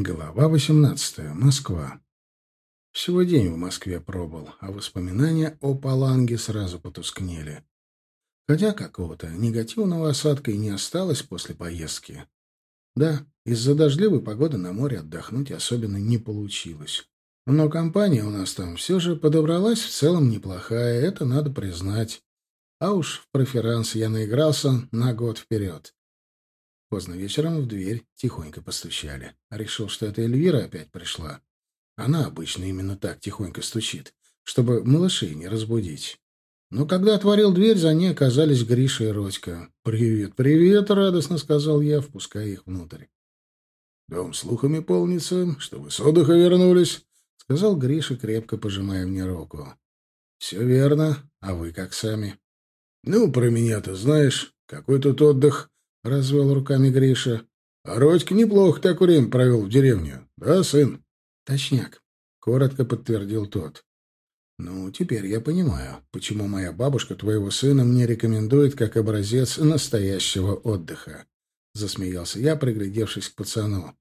Глава 18. Москва. Всего день в Москве пробыл, а воспоминания о Паланге сразу потускнели. Хотя какого-то негативного осадка и не осталось после поездки. Да, из-за дождливой погоды на море отдохнуть особенно не получилось. Но компания у нас там все же подобралась в целом неплохая, это надо признать. А уж в проферанс я наигрался на год вперед. Поздно вечером в дверь тихонько постучали. Решил, что это Эльвира опять пришла. Она обычно именно так тихонько стучит, чтобы малышей не разбудить. Но когда отворил дверь, за ней оказались Гриша и Родька. «Привет, привет!» — радостно сказал я, впуская их внутрь. «Дом слухами полнится, что вы с отдыха вернулись», — сказал Гриша, крепко пожимая мне руку. «Все верно. А вы как сами?» «Ну, про меня-то знаешь. Какой тут отдых?» — развел руками Гриша. — А Родька неплохо так время провел в деревню. Да, сын? — Точняк, — коротко подтвердил тот. — Ну, теперь я понимаю, почему моя бабушка твоего сына мне рекомендует как образец настоящего отдыха. Засмеялся я, приглядевшись к пацану.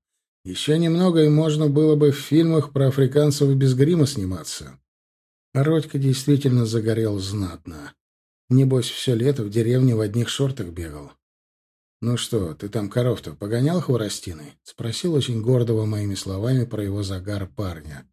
Еще немного, и можно было бы в фильмах про африканцев без грима сниматься. Родька действительно загорел знатно. Небось, все лето в деревне в одних шортах бегал. «Ну что, ты там коров-то погонял хворостиной?» — спросил очень гордого моими словами про его загар парня.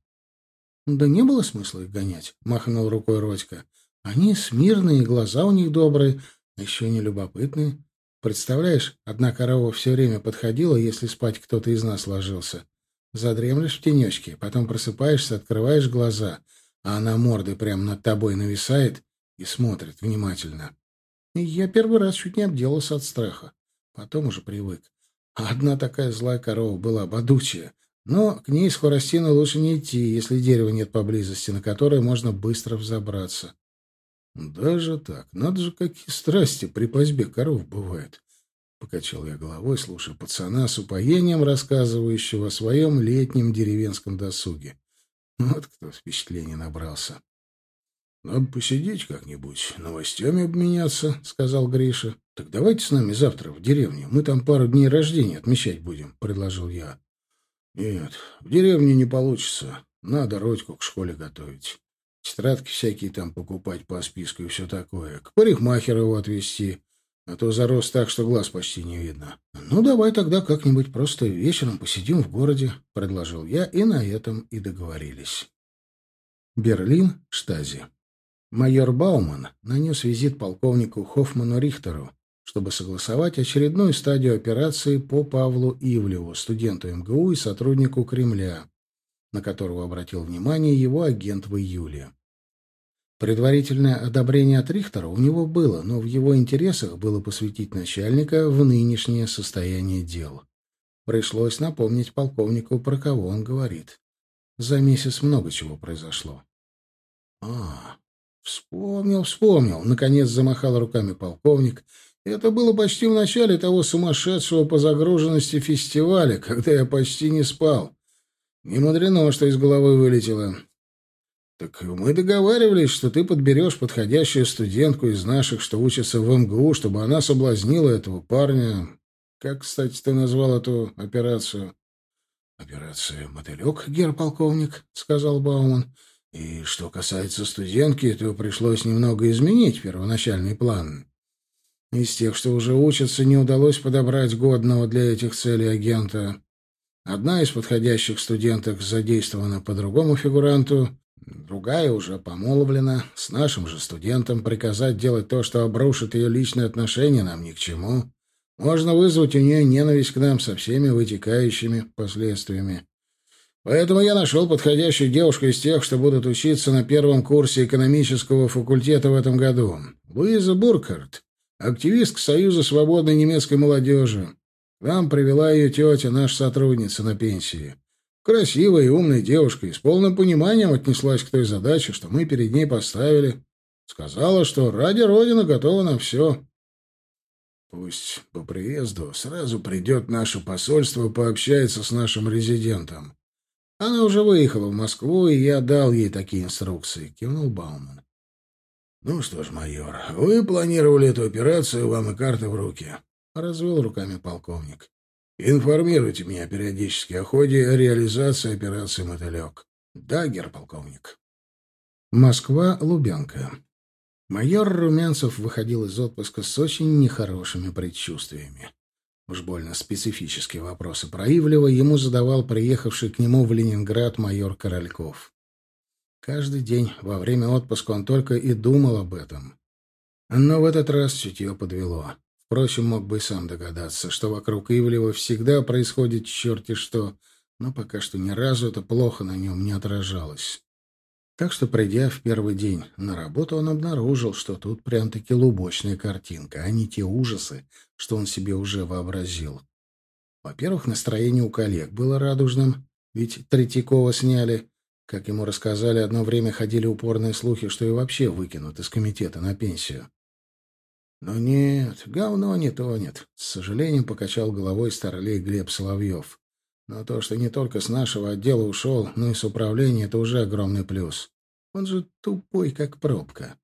«Да не было смысла их гонять», — махнул рукой Родька. «Они смирные, глаза у них добрые, а еще не любопытные. Представляешь, одна корова все время подходила, если спать кто-то из нас ложился. Задремлешь в тенечке, потом просыпаешься, открываешь глаза, а она мордой прямо над тобой нависает и смотрит внимательно. Я первый раз чуть не обделался от страха. Потом уже привык. А одна такая злая корова была, бодучая. Но к ней с хворостиной лучше не идти, если дерева нет поблизости, на которое можно быстро взобраться. Даже так. Надо же, какие страсти при пасьбе коров бывают. Покачал я головой, слушая пацана с упоением, рассказывающего о своем летнем деревенском досуге. Вот кто впечатление набрался. «Надо посидеть как-нибудь, новостями обменяться», — сказал Гриша. «Так давайте с нами завтра в деревню. Мы там пару дней рождения отмечать будем», — предложил я. «Нет, в деревне не получится. Надо Родьку к школе готовить. Тетрадки всякие там покупать по списку и все такое. К парикмахеру его отвезти, а то зарос так, что глаз почти не видно. Ну, давай тогда как-нибудь просто вечером посидим в городе», — предложил я, и на этом и договорились. Берлин, Штази. Майор Бауман нанес визит полковнику Хоффману Рихтеру, чтобы согласовать очередную стадию операции по Павлу Ивлеву, студенту МГУ и сотруднику Кремля, на которого обратил внимание его агент в июле. Предварительное одобрение от Рихтера у него было, но в его интересах было посвятить начальника в нынешнее состояние дел. Пришлось напомнить полковнику, про кого он говорит. За месяц много чего произошло. А, Вспомнил, вспомнил. Наконец замахал руками полковник. Это было почти в начале того сумасшедшего по загруженности фестиваля, когда я почти не спал. Не мудрено, что из головы вылетело. Так мы договаривались, что ты подберешь подходящую студентку из наших, что учится в МГУ, чтобы она соблазнила этого парня. Как, кстати, ты назвал эту операцию? — Операция «Мотылек», гер-полковник, — сказал Бауман. И что касается студентки, то пришлось немного изменить первоначальный план. Из тех, что уже учатся, не удалось подобрать годного для этих целей агента. Одна из подходящих студенток задействована по другому фигуранту, другая уже помолвлена. С нашим же студентом приказать делать то, что обрушит ее личные отношения, нам ни к чему. Можно вызвать у нее ненависть к нам со всеми вытекающими последствиями. Поэтому я нашел подходящую девушку из тех, что будут учиться на первом курсе экономического факультета в этом году. Луиза Буркhardt, активистка Союза свободной немецкой молодежи. К нам привела ее тетя, наша сотрудница на пенсии. Красивая и умная девушка, и с полным пониманием отнеслась к той задаче, что мы перед ней поставили. Сказала, что ради Родины готова на все. Пусть по приезду сразу придет наше посольство, пообщается с нашим резидентом. Она уже выехала в Москву, и я дал ей такие инструкции, — кивнул Бауман. — Ну что ж, майор, вы планировали эту операцию, вам и карты в руки, — развел руками полковник. Информируйте меня периодически о ходе реализации операции «Мотылек». Да, герполковник. Москва, Лубянка. Майор Румянцев выходил из отпуска с очень нехорошими предчувствиями. Уж больно специфические вопросы про Ивлева ему задавал приехавший к нему в Ленинград майор Корольков. Каждый день во время отпуска он только и думал об этом. Но в этот раз чутье подвело. Впрочем, мог бы и сам догадаться, что вокруг Ивлева всегда происходит черти что, но пока что ни разу это плохо на нем не отражалось. Так что, придя в первый день на работу, он обнаружил, что тут прям-таки лубочная картинка, а не те ужасы, что он себе уже вообразил. Во-первых, настроение у коллег было радужным, ведь Третьякова сняли. Как ему рассказали, одно время ходили упорные слухи, что и вообще выкинут из комитета на пенсию. Но нет, говно не тонет. С сожалением покачал головой старлей Глеб Соловьев. Но то, что не только с нашего отдела ушел, но и с управления, это уже огромный плюс. Он же тупой, как пробка.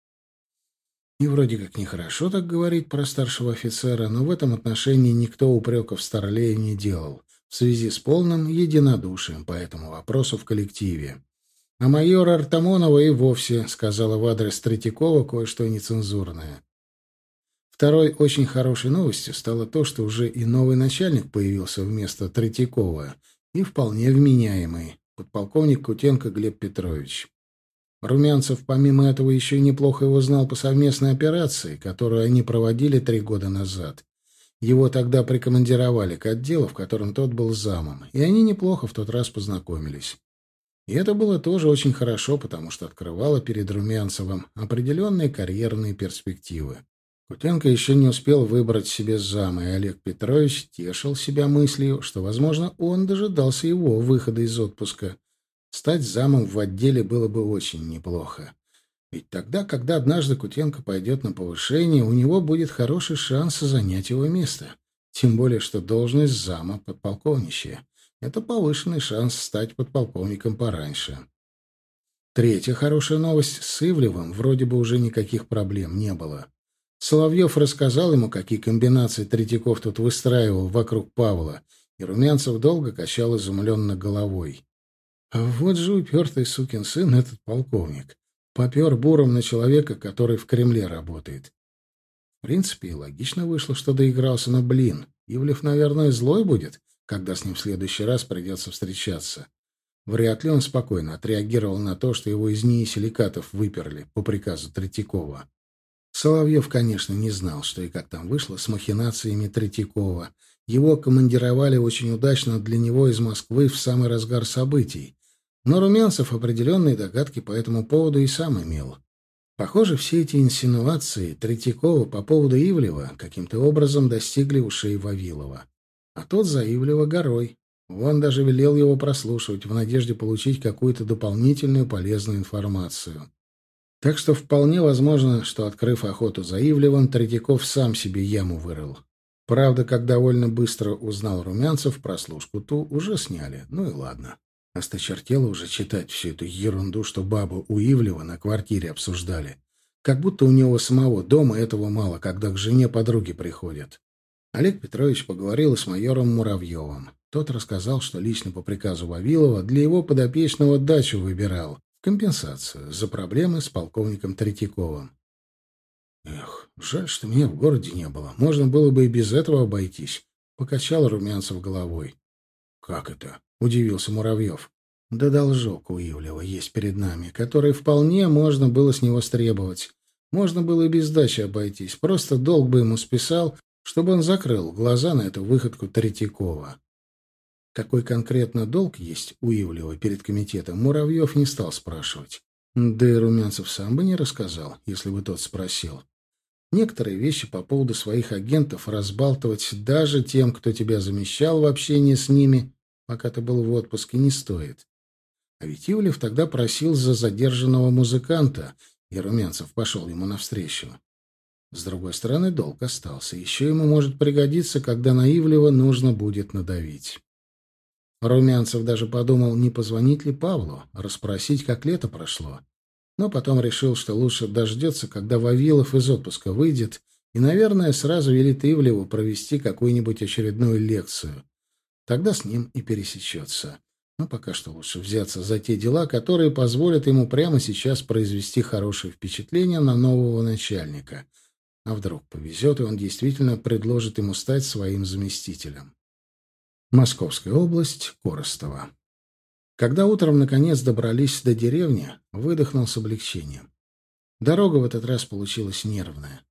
И вроде как нехорошо так говорить про старшего офицера, но в этом отношении никто упреков Старлея не делал, в связи с полным единодушием по этому вопросу в коллективе. А майор Артамонова и вовсе сказала в адрес Третьякова кое-что нецензурное. Второй очень хорошей новостью стало то, что уже и новый начальник появился вместо Третьякова, и вполне вменяемый, подполковник Кутенко Глеб Петрович. Румянцев, помимо этого, еще и неплохо его знал по совместной операции, которую они проводили три года назад. Его тогда прикомандировали к отделу, в котором тот был замом, и они неплохо в тот раз познакомились. И это было тоже очень хорошо, потому что открывало перед Румянцевым определенные карьерные перспективы. Кутенко еще не успел выбрать себе зама, и Олег Петрович тешил себя мыслью, что, возможно, он дожидался его выхода из отпуска. Стать замом в отделе было бы очень неплохо. Ведь тогда, когда однажды Кутенко пойдет на повышение, у него будет хороший шанс занять его место. Тем более, что должность зама подполковничья. Это повышенный шанс стать подполковником пораньше. Третья хорошая новость с Ивлевым вроде бы уже никаких проблем не было. Соловьев рассказал ему, какие комбинации Третьяков тут выстраивал вокруг Павла, и Румянцев долго качал изумленно головой. А вот же упертый сукин сын этот полковник. Попер буром на человека, который в Кремле работает. В принципе, логично вышло, что доигрался, но, блин, Ивлев, наверное, злой будет, когда с ним в следующий раз придется встречаться. Вряд ли он спокойно отреагировал на то, что его из НИИ силикатов выперли по приказу Третьякова. Соловьев, конечно, не знал, что и как там вышло с махинациями Третьякова. Его командировали очень удачно для него из Москвы в самый разгар событий. Но Румянцев определенные догадки по этому поводу и сам имел. Похоже, все эти инсинуации Третьякова по поводу Ивлева каким-то образом достигли ушей Вавилова. А тот за горой. Он даже велел его прослушивать в надежде получить какую-то дополнительную полезную информацию. Так что вполне возможно, что, открыв охоту за Ивлевым, Третьяков сам себе яму вырыл. Правда, как довольно быстро узнал Румянцев, прослушку ту уже сняли. Ну и ладно. Осточертело уже читать всю эту ерунду, что бабу у Ивлева на квартире обсуждали. Как будто у него самого дома этого мало, когда к жене подруги приходят. Олег Петрович поговорил с майором Муравьевым. Тот рассказал, что лично по приказу Вавилова для его подопечного дачу выбирал, компенсацию за проблемы с полковником Третьяковым. «Эх, жаль, что меня в городе не было. Можно было бы и без этого обойтись», — покачал Румянцев головой. «Как это?» — удивился Муравьев. «Да должок у Ивлева есть перед нами, который вполне можно было с него стребовать. Можно было и без дачи обойтись. Просто долг бы ему списал, чтобы он закрыл глаза на эту выходку Третьякова. Какой конкретно долг есть у Ивлева перед комитетом, Муравьев не стал спрашивать. Да и Румянцев сам бы не рассказал, если бы тот спросил. Некоторые вещи по поводу своих агентов разбалтывать даже тем, кто тебя замещал в общении с ними, пока ты был в отпуске, не стоит. А ведь Ивлев тогда просил за задержанного музыканта, и Румянцев пошел ему навстречу. С другой стороны, долг остался. Еще ему может пригодиться, когда на Ивлева нужно будет надавить. Румянцев даже подумал, не позвонить ли Павлу, расспросить, как лето прошло. Но потом решил, что лучше дождется, когда Вавилов из отпуска выйдет, и, наверное, сразу велит Ивлеву провести какую-нибудь очередную лекцию. Тогда с ним и пересечется. Но пока что лучше взяться за те дела, которые позволят ему прямо сейчас произвести хорошее впечатление на нового начальника. А вдруг повезет, и он действительно предложит ему стать своим заместителем. Московская область, Коростова. Когда утром наконец добрались до деревни, выдохнул с облегчением. Дорога в этот раз получилась нервная.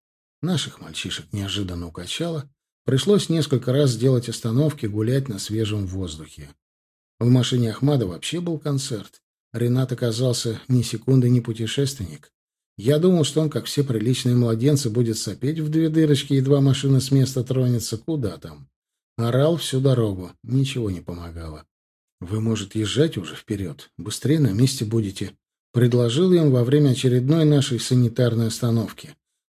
Наших мальчишек неожиданно укачало, Пришлось несколько раз сделать остановки, гулять на свежем воздухе. В машине Ахмада вообще был концерт. Ренат оказался ни секунды не путешественник. Я думал, что он, как все приличные младенцы, будет сопеть в две дырочки, едва машина с места тронется. Куда там? Орал всю дорогу. Ничего не помогало. «Вы, может, езжать уже вперед? Быстрее на месте будете», — предложил им во время очередной нашей санитарной остановки.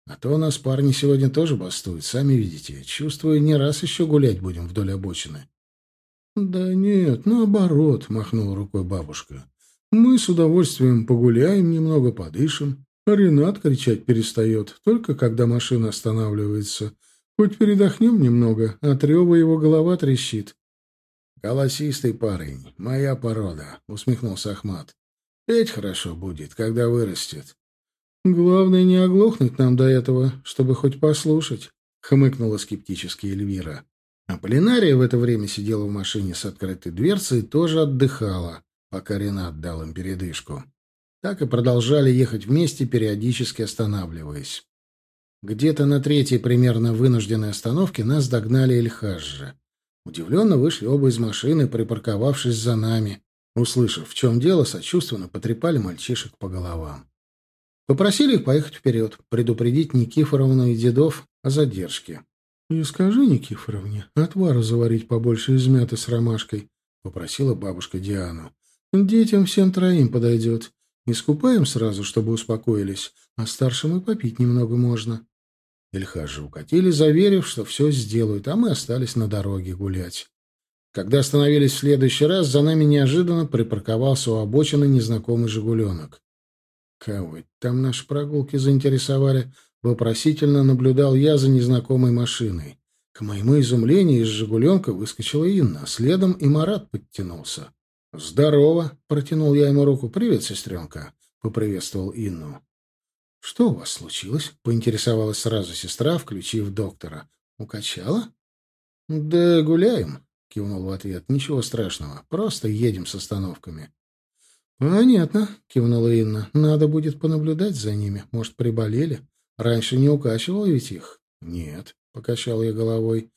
А то у нас парни сегодня тоже бастуют, сами видите. Чувствую, не раз еще гулять будем вдоль обочины. — Да нет, наоборот, — махнула рукой бабушка. — Мы с удовольствием погуляем, немного подышим. А Ренат кричать перестает, только когда машина останавливается. Хоть передохнем немного, от рева его голова трещит. — Голосистый парень, моя порода, — усмехнулся Ахмат. — Петь хорошо будет, когда вырастет. «Главное, не оглохнуть нам до этого, чтобы хоть послушать», — хмыкнула скептически Эльвира. А Полинария в это время сидела в машине с открытой дверцей и тоже отдыхала, пока Ренат дал им передышку. Так и продолжали ехать вместе, периодически останавливаясь. Где-то на третьей примерно вынужденной остановке нас догнали Эльхаджи. Удивленно вышли оба из машины, припарковавшись за нами. Услышав, в чем дело, сочувственно потрепали мальчишек по головам. Попросили их поехать вперед, предупредить Никифоровну и дедов о задержке. — И скажи Никифоровне, отвара заварить побольше из мяты с ромашкой, — попросила бабушка Диану. — Детям всем троим подойдет. Искупаем сразу, чтобы успокоились, а старшим и попить немного можно. Ильха же укатили, заверив, что все сделают, а мы остались на дороге гулять. Когда остановились в следующий раз, за нами неожиданно припарковался у обочины незнакомый «Жигуленок». Кого там наши прогулки заинтересовали? Вопросительно наблюдал я за незнакомой машиной. К моему изумлению из «Жигуленка» выскочила Инна. Следом и Марат подтянулся. «Здорово!» — протянул я ему руку. «Привет, сестренка!» — поприветствовал Инну. «Что у вас случилось?» — поинтересовалась сразу сестра, включив доктора. «Укачала?» «Да гуляем», — кивнул в ответ. «Ничего страшного. Просто едем с остановками». «Понятно», — кивнула Инна. «Надо будет понаблюдать за ними. Может, приболели? Раньше не укачивал ведь их?» «Нет», — покачал я головой.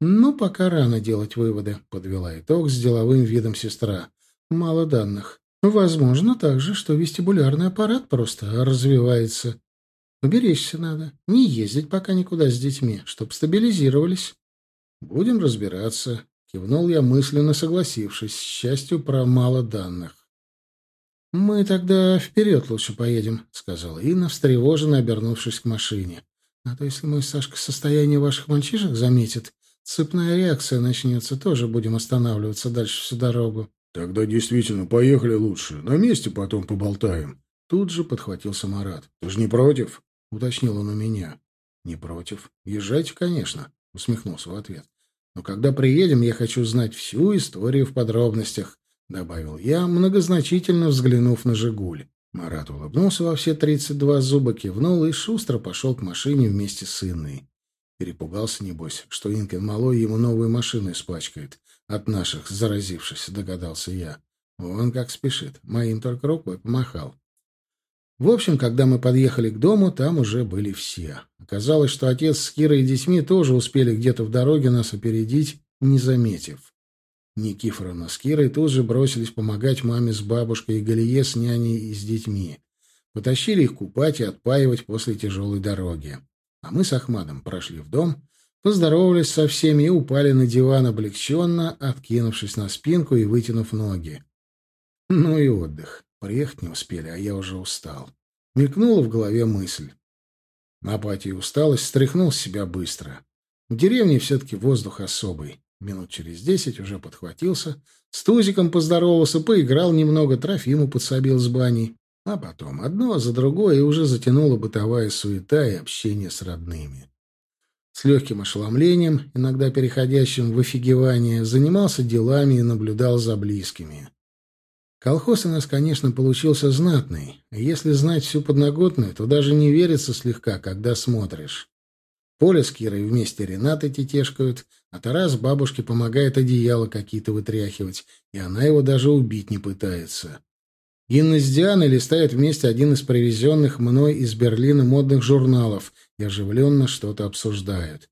«Ну, пока рано делать выводы», — подвела итог с деловым видом сестра. «Мало данных. Возможно также, что вестибулярный аппарат просто развивается. Уберечься надо. Не ездить пока никуда с детьми, чтоб стабилизировались». «Будем разбираться», — кивнул я, мысленно согласившись, с счастью, про мало данных. «Мы тогда вперед лучше поедем», — сказала Инна, встревоженно обернувшись к машине. «А то если мой Сашка состояние ваших мальчишек заметит, цепная реакция начнется, тоже будем останавливаться дальше всю дорогу». «Тогда действительно поехали лучше. На месте потом поболтаем». Тут же подхватил Самарат. «Ты же не против?» — уточнил он у меня. «Не против. Езжайте, конечно», — усмехнулся в ответ. «Но когда приедем, я хочу знать всю историю в подробностях. — добавил я, многозначительно взглянув на «Жигуль». Марат улыбнулся во все тридцать два зуба, кивнул и шустро пошел к машине вместе с Инной. Перепугался, небось, что Инкин малой ему новую машину испачкает. От наших, заразившись, догадался я. Вон как спешит. Моим только рукой помахал. В общем, когда мы подъехали к дому, там уже были все. Оказалось, что отец с Кирой и детьми тоже успели где-то в дороге нас опередить, не заметив. Никифоровна с Кирой тут же бросились помогать маме с бабушкой и Галие с няней и с детьми. Потащили их купать и отпаивать после тяжелой дороги. А мы с Ахмадом прошли в дом, поздоровались со всеми и упали на диван облегченно, откинувшись на спинку и вытянув ноги. Ну и отдых. Приехать не успели, а я уже устал. Мелькнула в голове мысль. Апатия и усталость стряхнул с себя быстро. В деревне все-таки воздух особый. Минут через десять уже подхватился, с Тузиком поздоровался, поиграл немного, Трофиму подсобил с баней. А потом одно за другое уже затянула бытовая суета и общение с родными. С легким ошеломлением, иногда переходящим в офигевание, занимался делами и наблюдал за близкими. Колхоз у нас, конечно, получился знатный. Если знать всю подноготную, то даже не верится слегка, когда смотришь. Поля с Кирой вместе Рената тетешкают, а Тарас бабушке помогает одеяло какие-то вытряхивать, и она его даже убить не пытается. Инна с Дианой листают вместе один из привезенных мной из Берлина модных журналов и оживленно что-то обсуждают.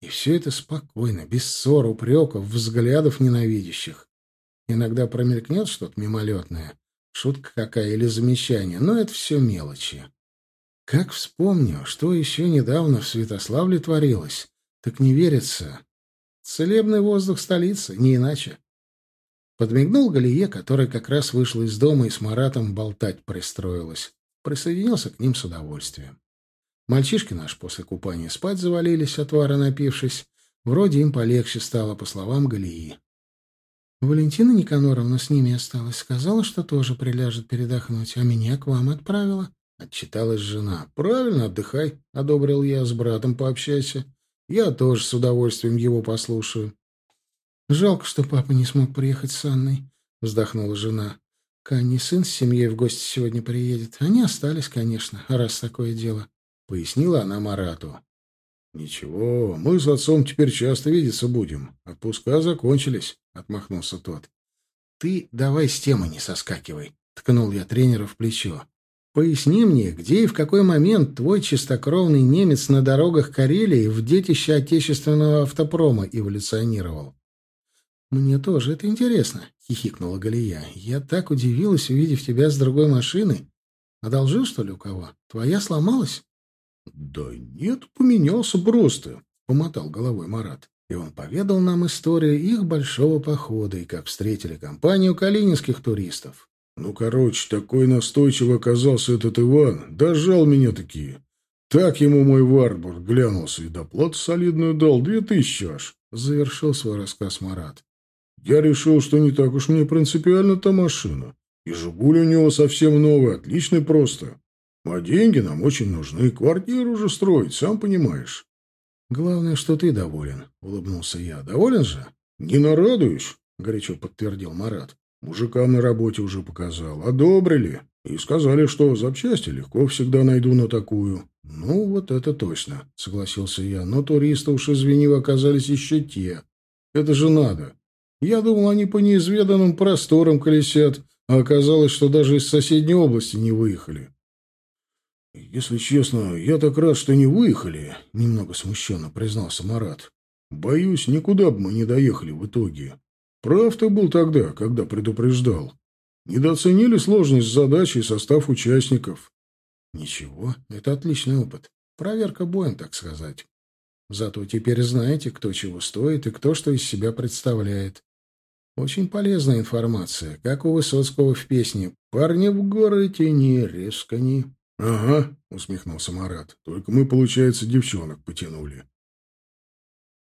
И все это спокойно, без ссор, упреков, взглядов ненавидящих. Иногда промелькнет что-то мимолетное, шутка какая или замечание, но это все мелочи. Как вспомню, что еще недавно в Святославле творилось, так не верится. Целебный воздух столицы, не иначе. Подмигнул Галие, которая как раз вышла из дома и с Маратом болтать пристроилась. Присоединился к ним с удовольствием. Мальчишки наш после купания спать завалились, отвара напившись. Вроде им полегче стало, по словам Галии. Валентина Никаноровна с ними осталась. Сказала, что тоже приляжет передохнуть, а меня к вам отправила. Отчиталась жена. «Правильно, отдыхай», — одобрил я. «С братом пообщайся. Я тоже с удовольствием его послушаю». «Жалко, что папа не смог приехать с Анной», — вздохнула жена. «Канни сын с семьей в гости сегодня приедет. Они остались, конечно, раз такое дело», — пояснила она Марату. «Ничего, мы с отцом теперь часто видеться будем. Отпуска закончились», — отмахнулся тот. «Ты давай с темы не соскакивай», — ткнул я тренера в плечо. «Поясни мне, где и в какой момент твой чистокровный немец на дорогах Карелии в детище отечественного автопрома эволюционировал?» «Мне тоже это интересно», — хихикнула Галия. «Я так удивилась, увидев тебя с другой машины. Одолжил, что ли, у кого? Твоя сломалась?» «Да нет, поменялся просто», — помотал головой Марат. И он поведал нам историю их большого похода и как встретили компанию калининских туристов. «Ну, короче, такой настойчивый оказался этот Иван. Дожал меня такие. Так ему мой Варбур глянулся и доплату солидную дал, две тысячи аж», — завершил свой рассказ Марат. Я решил, что не так уж мне принципиально та машина. И «Жигуль» у него совсем новый, отличный просто. А деньги нам очень нужны, квартиру уже строить, сам понимаешь. — Главное, что ты доволен, — улыбнулся я. — Доволен же? — Не нарадуешь, — горячо подтвердил Марат. Мужикам на работе уже показал. Одобрили. И сказали, что запчасти легко всегда найду на такую. — Ну, вот это точно, — согласился я. Но туристы, уж извини, оказались еще те. Это же надо. Я думал, они по неизведанным просторам колесят, а оказалось, что даже из соседней области не выехали. «Если честно, я так рад, что не выехали», — немного смущенно признался Марат. «Боюсь, никуда бы мы не доехали в итоге. Прав ты был тогда, когда предупреждал. Недооценили сложность задачи и состав участников». «Ничего, это отличный опыт. Проверка боем, так сказать. Зато теперь знаете, кто чего стоит и кто что из себя представляет. Очень полезная информация, как у Высоцкого в песне «Парни в горы тени, рискани». «Ага», — усмехнулся Марат. «Только мы, получается, девчонок потянули.